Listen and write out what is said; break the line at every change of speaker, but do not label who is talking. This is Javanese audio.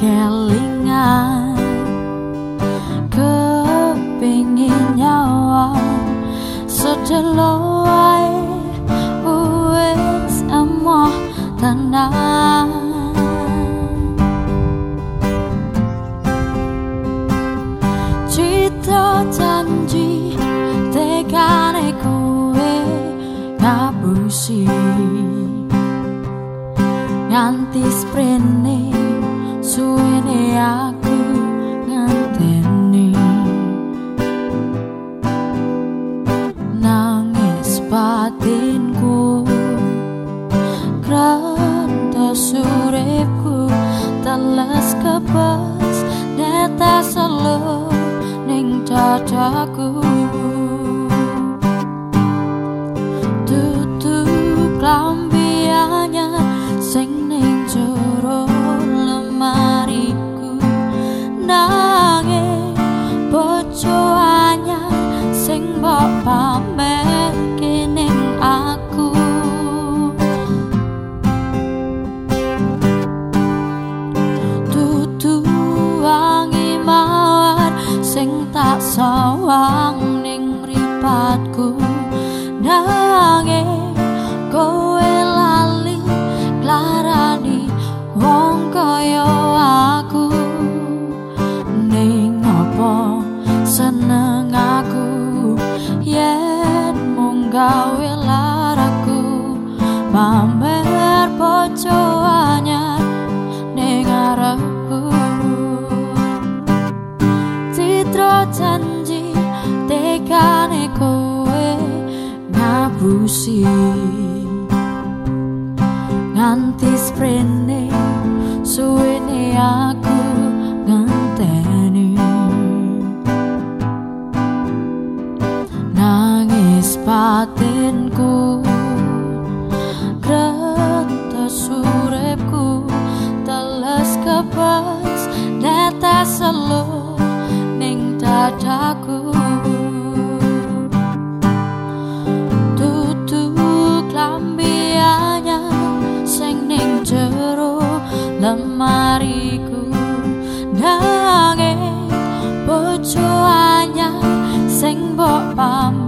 kelingan. Kepingin nyawa sedelo wae wis emoh tenang. Cita janji tekane kowe ngabusi nganti sprene suwene aku ngenteni. Nangis batinku kranta surepku teles kebas neta selo ning dadaku bojo anyar sing mbok pamer kening aku. Tutu wangi mawar sing tak sawang ning mripatku. Nanging kowe lali klarani wong kaya mung gawe laraku pamer bojo anyar ning citra janji tekane kowe ngabusi nganti sprene suwene aku ngenteni cerminku Grata surepku Telas kapas Neta selo Ning dadaku. Tutuk lambianya Sing ning jero Lemariku. Nanging Bojo anyar Sing bok pamit